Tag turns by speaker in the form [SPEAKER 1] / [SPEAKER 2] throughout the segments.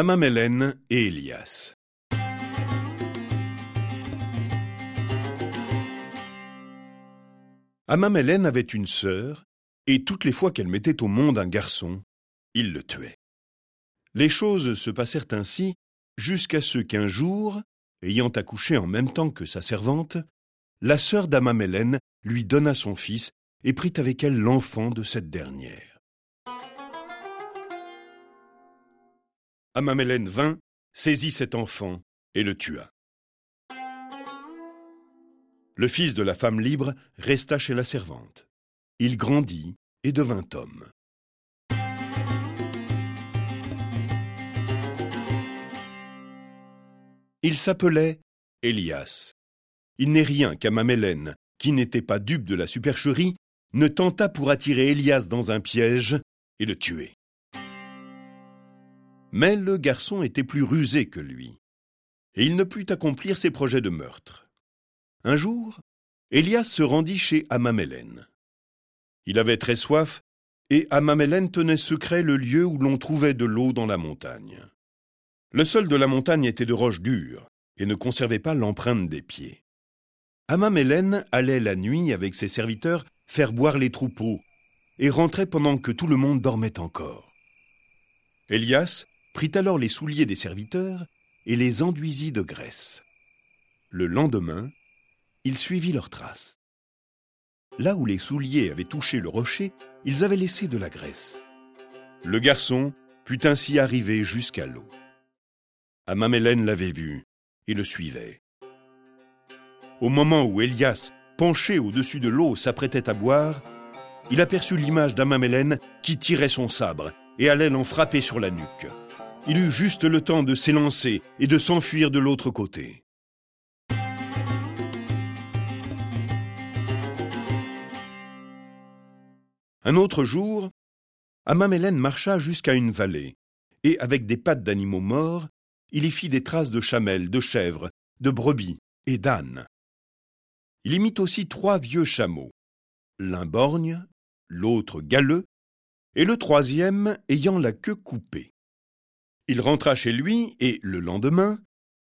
[SPEAKER 1] Amamélène et Elias. Amamélène avait une sœur, et toutes les fois qu'elle mettait au monde un garçon, il le tuait. Les choses se passèrent ainsi jusqu'à ce qu'un jour, ayant accouché en même temps que sa servante, la sœur d'Amamélène lui donna son fils et prit avec elle l'enfant de cette dernière. Amamélène vint, saisit cet enfant et le tua. Le fils de la femme libre resta chez la servante. Il grandit et devint homme. Il s'appelait Elias. Il n'est rien qu'Amamélène, qui n'était pas dupe de la supercherie, ne tenta pour attirer Elias dans un piège et le tuer. Mais le garçon était plus rusé que lui, et il ne put accomplir ses projets de meurtre. Un jour, Elias se rendit chez Amamélène. Il avait très soif, et Amamélène tenait secret le lieu où l'on trouvait de l'eau dans la montagne. Le sol de la montagne était de roches dures, et ne conservait pas l'empreinte des pieds. Amamélène allait la nuit avec ses serviteurs faire boire les troupeaux, et rentrait pendant que tout le monde dormait encore. Elias prit alors les souliers des serviteurs et les enduisit de graisse. Le lendemain, il suivit leurs traces. Là où les souliers avaient touché le rocher, ils avaient laissé de la graisse. Le garçon put ainsi arriver jusqu'à l'eau. Amamélène l'avait vu et le suivait. Au moment où Elias, penché au-dessus de l'eau, s'apprêtait à boire, il aperçut l'image d'Amamélène qui tirait son sabre et allait l'en frapper sur la nuque. Il eut juste le temps de s'élancer et de s'enfuir de l'autre côté. Un autre jour, Amamélène marcha jusqu'à une vallée, et avec des pattes d'animaux morts, il y fit des traces de chamelles, de chèvres, de brebis et d'ânes. Il y mit aussi trois vieux chameaux, l'un borgne, l'autre galeux, et le troisième ayant la queue coupée. Il rentra chez lui et, le lendemain,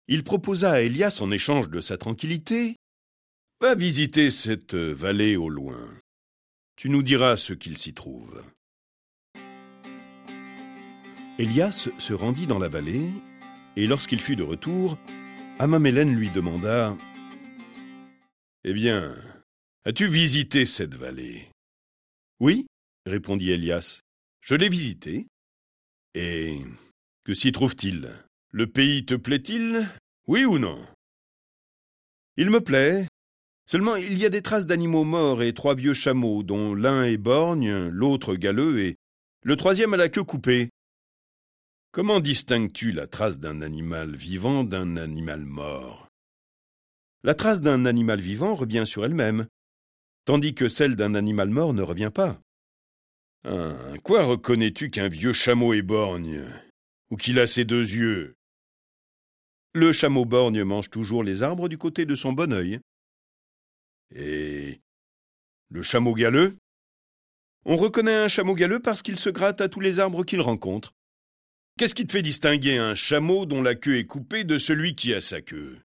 [SPEAKER 1] il proposa à Elias, en échange de sa tranquillité, Va visiter cette vallée au loin. Tu nous diras ce qu'il s'y trouve. Elias se rendit dans la vallée, et lorsqu'il fut de retour, Amamélène lui demanda Eh bien, as-tu visité cette vallée Oui, répondit Elias, je l'ai visitée. Et que s'y trouve-t-il? Le pays te plaît-il? Oui ou non? Il me plaît. Seulement il y a des traces d'animaux morts et trois vieux chameaux, dont l'un est borgne, l'autre galeux et le troisième a la queue coupée. Comment distingues-tu la trace d'un animal vivant d'un animal mort? La trace d'un animal vivant revient sur elle-même, tandis que celle d'un animal mort ne revient pas. Hein, quoi reconnais-tu qu'un vieux chameau est borgne? Ou qu'il a ses deux yeux. Le chameau borgne mange toujours les arbres du côté de son bon œil. Et le chameau galeux? On reconnaît un chameau galeux parce qu'il se gratte à tous les arbres qu'il rencontre. Qu'est-ce qui te fait distinguer un chameau dont la queue est coupée de celui qui a sa queue?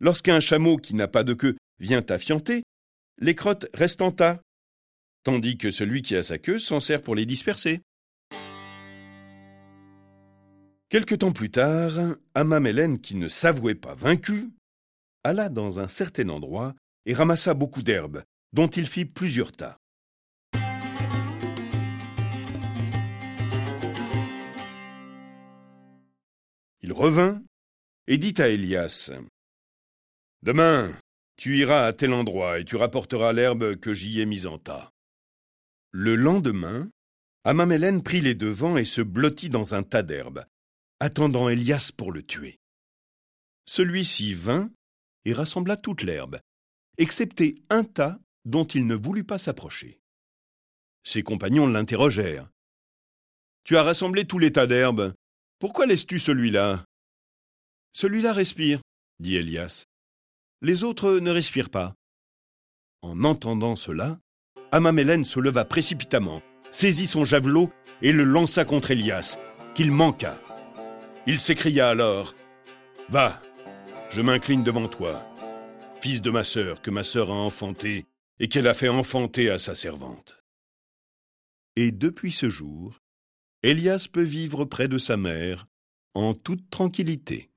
[SPEAKER 1] Lorsqu'un chameau qui n'a pas de queue vient à fianter, les crottes restent en tas, tandis que celui qui a sa queue s'en sert pour les disperser. Quelque temps plus tard, Amamélène, qui ne s'avouait pas vaincu, alla dans un certain endroit et ramassa beaucoup d'herbes, dont il fit plusieurs tas. Il revint et dit à Elias Demain, tu iras à tel endroit et tu rapporteras l'herbe que j'y ai mise en tas. Le lendemain, Amamélène prit les devants et se blottit dans un tas d'herbes, attendant Elias pour le tuer. Celui-ci vint et rassembla toute l'herbe, excepté un tas dont il ne voulut pas s'approcher. Ses compagnons l'interrogèrent. Tu as rassemblé tous les tas d'herbes. Pourquoi laisses-tu celui-là Celui-là respire, dit Elias. Les autres ne respirent pas. En entendant cela, Amamélène se leva précipitamment, saisit son javelot et le lança contre Elias, qu'il manqua. Il s'écria alors Va, je m'incline devant toi, fils de ma sœur que ma sœur a enfanté et qu'elle a fait enfanter à sa servante. Et depuis ce jour, Elias peut vivre près de sa mère en toute tranquillité.